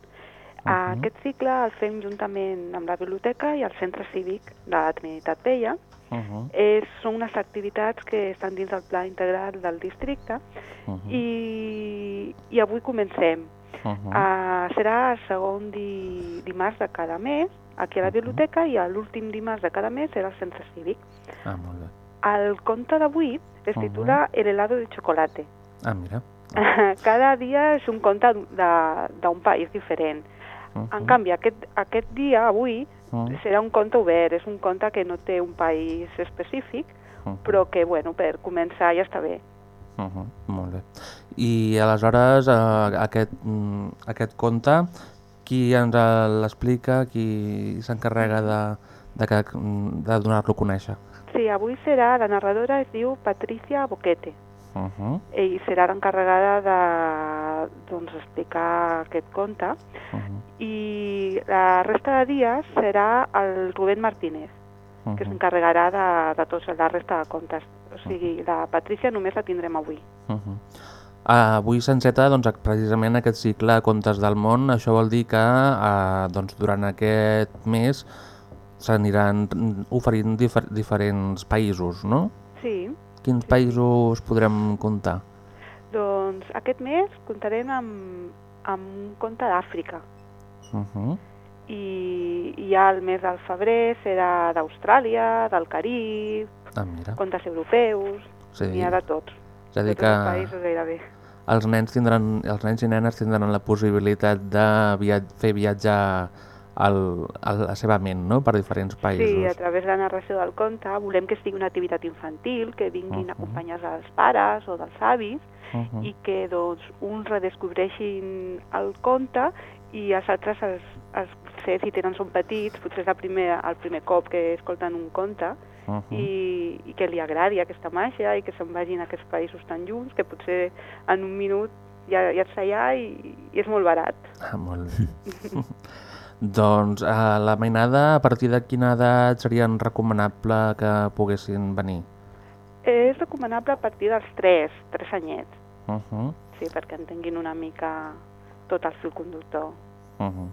Mhm. Aquest cicle el fem juntament amb la biblioteca i el centre cívic de la Trinitat Vella. Uh -huh. És, són unes activitats que estan dins del pla integral del districte Uh i, i avui comencem. Uh -huh. Uh, serà el segon di, dimarts de cada mes aquí a la biblioteca i l'últim dimarts de cada mes serà al centre cívic. Ah, molt bé. El conte d'avui es titula El helado de chocolate. Ah, mira. *laughs* Cada dia és un conte d'un país diferent. En canvi, aquest, aquest dia, avui, Mhm. serà un conte obert. És un conte que no té un país específic, Mhm. però que, bueno, per començar ja està bé. Uh -huh. Molt bé. I aleshores eh, aquest, mm, aquest conte, qui ens l'explica, qui s'encarrega de, de, que- de donar-lo a conèixer? Sí, avui serà, la narradora es diu Patricia Boquete. Uh -huh. i serà l'encarregada de doncs, explicar aquest conte Uh -huh. i la resta de dies serà el Rubén Martínez Uh que -huh. s'encarregarà de, de tots la resta de contes o sigui, la Patricia només la tindrem avui Uh -huh. Uh, avui s'enceta doncs, precisament aquest cicle Contes del món. Això vol dir que uh, doncs, durant aquest mes s'aniran oferint difer diferents països, no? sí, Quins països podrem comptar? doncs aquest mes comptarem amb, amb un conte d'Àfrica Uh -huh. i, i ja el mes del febrer serà d'Austràlia, del Carib, Ah, mira. contes europeus dir, N'hi ha de tots. És a dir que els països gairebé. els nens, tindran, els nens i nenes tindran la possibilitat de via fer viatjar el, el, la seva ment no? per diferents països. Sí, a través de la narració del conte volem que sigui una activitat infantil, que vinguin Mhm. acompanyats dels pares o dels avis Mhm. i que doncs, uns redescobreixin el conte i els altres, els, els, potser si tenen són petits, potser és el primer, el primer cop que escolten un conte Mhm. i, i que li agradi aquesta màgia i que se'n vagin a aquests països tan junts que potser en un minut ja, ja ets allà i, i és molt barat. Ah, molt bé. *laughs* doncs a la mainada, a partir de quina edat seria recomanable que poguessin venir? És recomanable a partir dels 3, 3 anyets, Uh -huh. sí, perquè entenguin una mica tot el fil conductor. Uh -huh.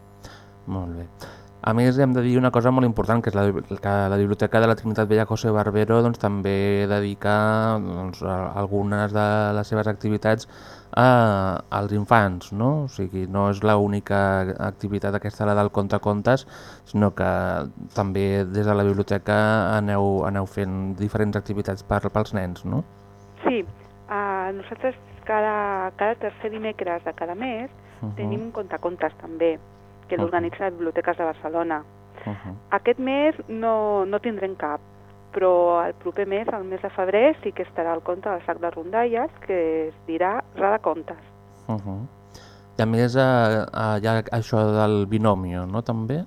Molt bé. A més, hem de dir una cosa molt important, que és la, que la Biblioteca de la Trinitat Vella José Barbero doncs, també dedica doncs, algunes de les seves activitats a, als infants, no? O sigui, no és l'única activitat aquesta, la del conte contes, sinó que també des de la biblioteca aneu, aneu fent diferents activitats per, pels nens, no? Sí, uh, nosaltres cada, cada tercer dimecres de cada mes Mhm. tenim un contacontes també, que l'organitza la Biblioteques de Barcelona. Uh -huh. Aquest mes no, no tindrem cap, però el proper mes, el mes de febrer, sí que estarà el conte del sac de rondalles, que es dirà Rada Contes. Uh -huh. I a més, eh, eh, hi ha això del binomio, no, també?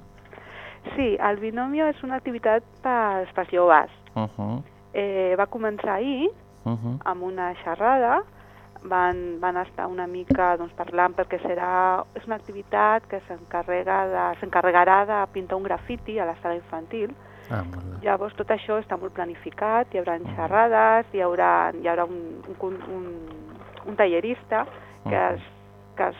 Sí, el binomio és una activitat pels, pels joves. Uh -huh. Eh, va començar ahir Uh -huh. amb una xerrada, van, van estar una mica doncs, parlant perquè serà, és una activitat que s'encarrega de- s'encarregarà de pintar un grafiti a la sala infantil. Ah, molt bé. Llavors tot això està molt planificat, hi haurà xerrades, hi haurà, hi haurà un, un, un, un tallerista que, es, que es,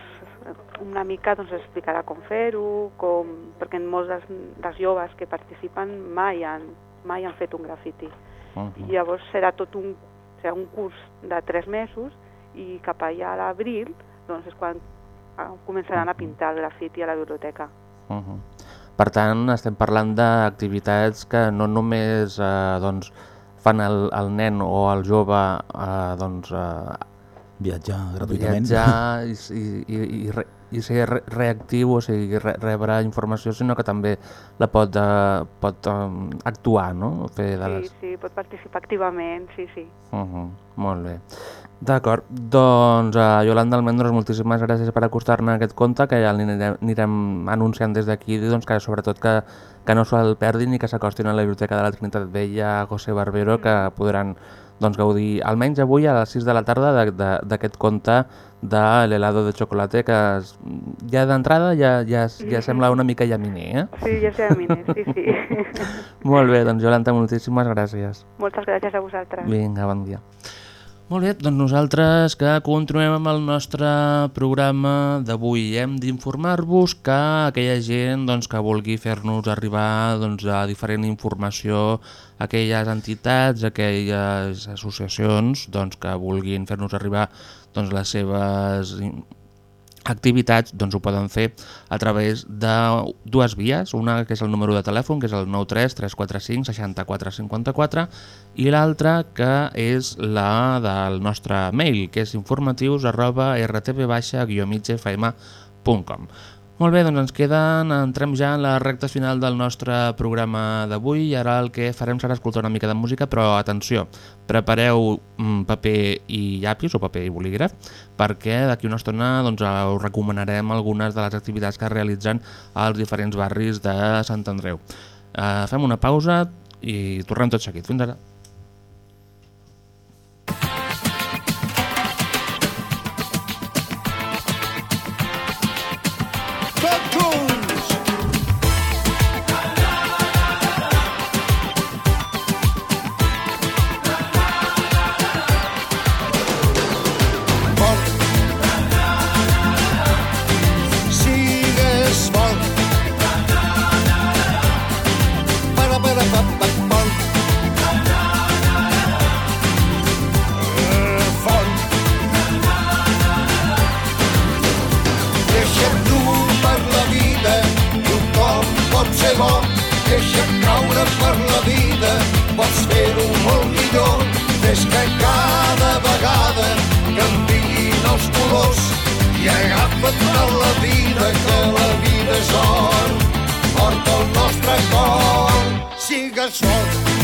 una mica doncs, explicarà com fer-ho, com, perquè molts dels, dels joves que participen mai han, mai han fet un grafiti. Uh I llavors serà tot un, serà un curs de tres mesos i cap allà a l'abril doncs és quan eh, començaran a pintar el grafiti a la biblioteca. Uh -huh. Per tant, estem parlant d'activitats que no només eh, doncs, fan el, el nen o el jove eh, doncs, eh, Viatjar gratuïtament. viatjar *laughs* i, i, i, i, i ser re, reactiu, o sigui, re, rebre informació, sinó que també la pot, eh, pot eh, actuar, no? Fer de Sí, les... sí, pot participar activament, sí, sí. Uh -huh. Molt bé. D'acord, doncs uh, Yolanda Almendros, moltíssimes gràcies per acostar-ne a aquest conte, que ja l'anirem anirem anunciant des d'aquí, doncs que sobretot que, que no se'l perdin i que s'acostin a la Biblioteca de la Trinitat Vella, a José Barbero, que podran doncs, gaudir almenys avui a les 6 de la tarda d'aquest conte de l'helado de xocolate, que es, ja d'entrada ja, ja, ja sembla una mica llaminer, eh? Sí, ja sé mi, sí, sí. *laughs* Molt bé, doncs Yolanda, moltíssimes gràcies. Moltes gràcies a vosaltres. Vinga, bon dia. Molt bé, doncs nosaltres que continuem amb el nostre programa d'avui. Hem d'informar-vos que aquella gent doncs, que vulgui fer-nos arribar doncs, a diferent informació, aquelles entitats, aquelles associacions doncs, que vulguin fer-nos arribar doncs, les seves activitats doncs ho poden fer a través de dues vies, una que és el número de telèfon, que és el 93 345 64 54 i l'altra que és la del nostre mail, que és informatius arroba rtv-migfm.com molt bé, doncs ens queden, entrem ja en la recta final del nostre programa d'avui i ara el que farem serà escoltar una mica de música, però atenció, prepareu mm, paper i llapis o paper i bolígraf perquè d'aquí una estona doncs, us recomanarem algunes de les activitats que es realitzen als diferents barris de Sant Andreu. Uh, fem una pausa i tornem tot seguit. Fins ara. De la vida, que la vida és or, porta el nostre cor. Sigues fort,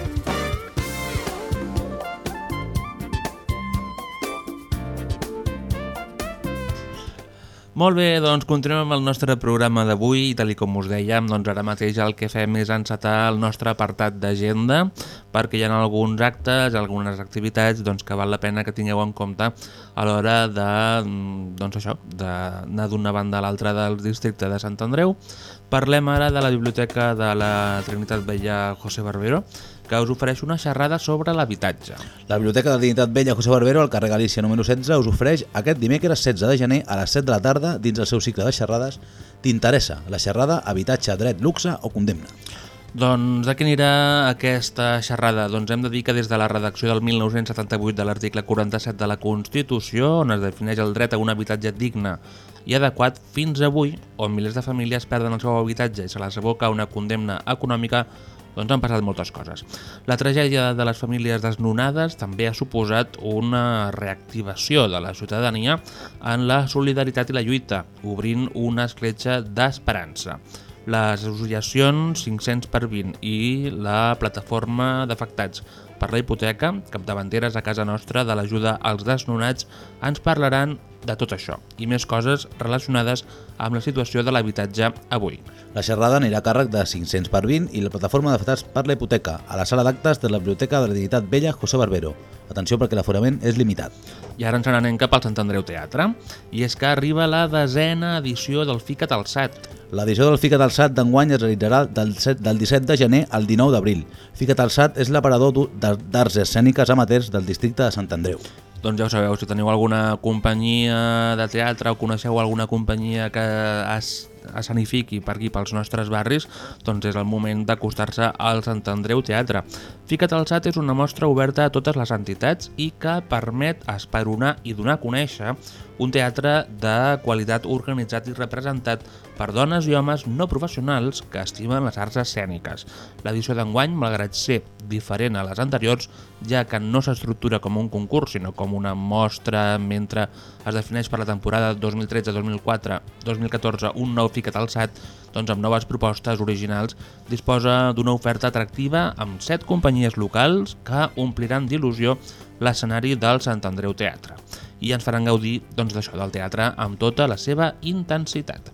Molt bé, doncs continuem amb el nostre programa d'avui i tal i com us dèiem, doncs ara mateix el que fem és encetar el nostre apartat d'agenda perquè hi ha alguns actes, algunes activitats doncs, que val la pena que tingueu en compte a l'hora de, doncs això, d'anar d'una banda a l'altra del districte de Sant Andreu. Parlem ara de la Biblioteca de la Trinitat Vella José Barbero, que us ofereix una xerrada sobre l'habitatge. La Biblioteca de Trinitat Vella José Barbero, al carrer Galícia número 16, us ofereix aquest dimecres 16 de gener a les 7 de la tarda dins el seu cicle de xerrades T'interessa la xerrada Habitatge, Dret, Luxe o Condemna? Doncs de què anirà aquesta xerrada? Doncs hem de dir que des de la redacció del 1978 de l'article 47 de la Constitució, on es defineix el dret a un habitatge digne i adequat, fins avui, on milers de famílies perden el seu habitatge i se les aboca una condemna econòmica, doncs han passat moltes coses. La tragèdia de les famílies desnonades també ha suposat una reactivació de la ciutadania en la solidaritat i la lluita, obrint una escletxa d'esperança. Les associacions 500 per 20 i la plataforma d'afectats per la hipoteca, capdavanteres a casa nostra de l'ajuda als desnonats, ens parlaran de tot això i més coses relacionades amb la situació de l'habitatge avui. La xerrada anirà a càrrec de 500 per 20 i la plataforma d'afectats per la hipoteca a la sala d'actes de la Biblioteca de la Trinitat Vella José Barbero. Atenció perquè l'aforament és limitat. I ara ens n'anem cap al Sant Andreu Teatre, i és que arriba la desena edició del Ficat Alçat. L'edició del Ficat Alçat d'enguany es realitzarà del, 7, del 17 de gener al 19 d'abril. Ficat Alçat és l'aparador d'arts escèniques amateurs del districte de Sant Andreu. Doncs ja ho sabeu, si teniu alguna companyia de teatre o coneixeu alguna companyia que es escenifiqui per aquí pels nostres barris, doncs és el moment d'acostar-se al Sant Andreu Teatre. Ficat Alçat és una mostra oberta a totes les entitats i que permet esperonar i donar a conèixer un teatre de qualitat organitzat i representat per dones i homes no professionals que estimen les arts escèniques. L'edició d'enguany, malgrat ser diferent a les anteriors, ja que no s'estructura com un concurs, sinó com una mostra mentre es defineix per la temporada 2013-2004, 2014 un nou ficat alçat, doncs amb noves propostes originals, disposa d'una oferta atractiva amb set companyies locals que ompliran d'il·lusió l'escenari del Sant Andreu Teatre i ens faran gaudir doncs, d'això del teatre amb tota la seva intensitat.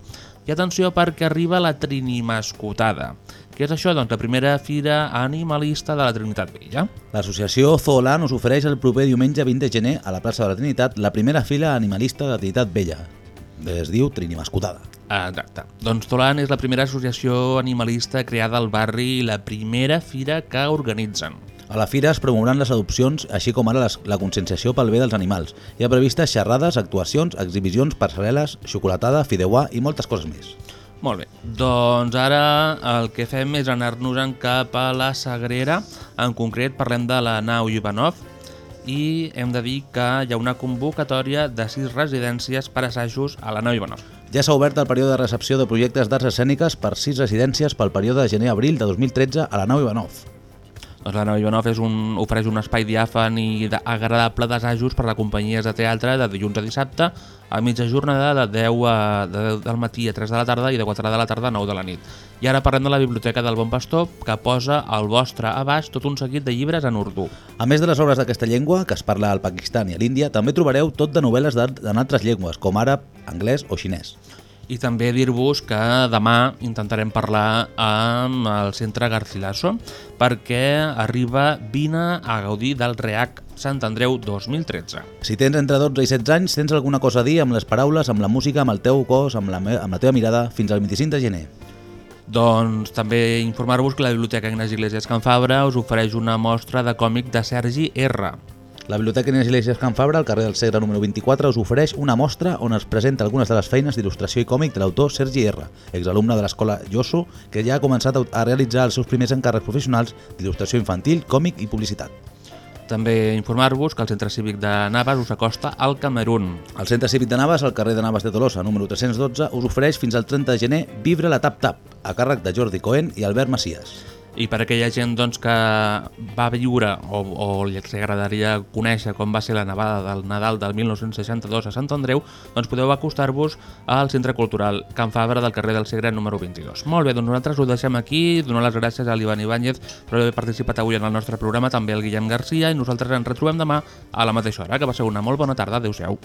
I atenció perquè arriba la Trinimascotada. Què és això? Doncs la primera fira animalista de la Trinitat Vella. L'associació Zoolan us ofereix el proper diumenge 20 de gener a la plaça de la Trinitat la primera fila animalista de la Trinitat Vella. Es diu Trinimascotada. Exacte. Doncs Tolan és la primera associació animalista creada al barri i la primera fira que organitzen. A la fira es promouran les adopcions, així com ara les, la conscienciació pel bé dels animals. Hi ha previstes xerrades, actuacions, exhibicions, passarel·les, xocolatada, fideuà i moltes coses més. Molt bé, doncs ara el que fem és anar-nos-en cap a la Sagrera, en concret parlem de la nau Ivanov i hem de dir que hi ha una convocatòria de sis residències per assajos a la nau Ivanov. Ja s'ha obert el període de recepció de projectes d'arts escèniques per sis residències pel període de gener-abril de 2013 a la nau Ivanov. Doncs la nau Ivanov és un, ofereix un espai diàfan i agradable d'assajos per a companyies de teatre de dilluns a dissabte a mitja jornada de 10, a, de 10 del matí a 3 de la tarda i de 4 de la tarda a 9 de la nit. I ara parlem de la Biblioteca del Bon Pastor, que posa al vostre abast tot un seguit de llibres en urdú. A més de les obres d'aquesta llengua, que es parla al Pakistan i a l'Índia, també trobareu tot de novel·les d'art en altres llengües, com àrab, anglès o xinès. I també dir-vos que demà intentarem parlar amb el Centre Garcilaso perquè arriba Vine a gaudir del REAC Sant Andreu 2013. Si tens entre 12 i 16 anys, tens alguna cosa a dir amb les paraules, amb la música, amb el teu cos, amb la, amb la teva mirada, fins al 25 de gener. Doncs també informar-vos que la Biblioteca Ignasi Iglesias Can Fabra us ofereix una mostra de còmic de Sergi R. La Biblioteca Inés Iglesias Can Fabra, al carrer del Segre número 24, us ofereix una mostra on es presenta algunes de les feines d'il·lustració i còmic de l'autor Sergi R, exalumne de l'escola Josso, que ja ha començat a realitzar els seus primers encàrrecs professionals d'il·lustració infantil, còmic i publicitat. També informar-vos que el Centre Cívic de Navas us acosta al Camerún. El Centre Cívic de Navas, al carrer de Navas de Tolosa, número 312, us ofereix fins al 30 de gener Vibre la Tap Tap, a càrrec de Jordi Cohen i Albert Macias. I per aquella gent doncs, que va viure o, o li agradaria conèixer com va ser la nevada del Nadal del 1962 a Sant Andreu, doncs podeu acostar-vos al Centre Cultural Can Fabra del carrer del Segre número 22. Molt bé, doncs nosaltres ho deixem aquí, donar les gràcies a l'Ivan Ibáñez per haver participat avui en el nostre programa, també al Guillem Garcia, i nosaltres ens retrobem demà a la mateixa hora. Que passeu una molt bona tarda. Adéu-siau.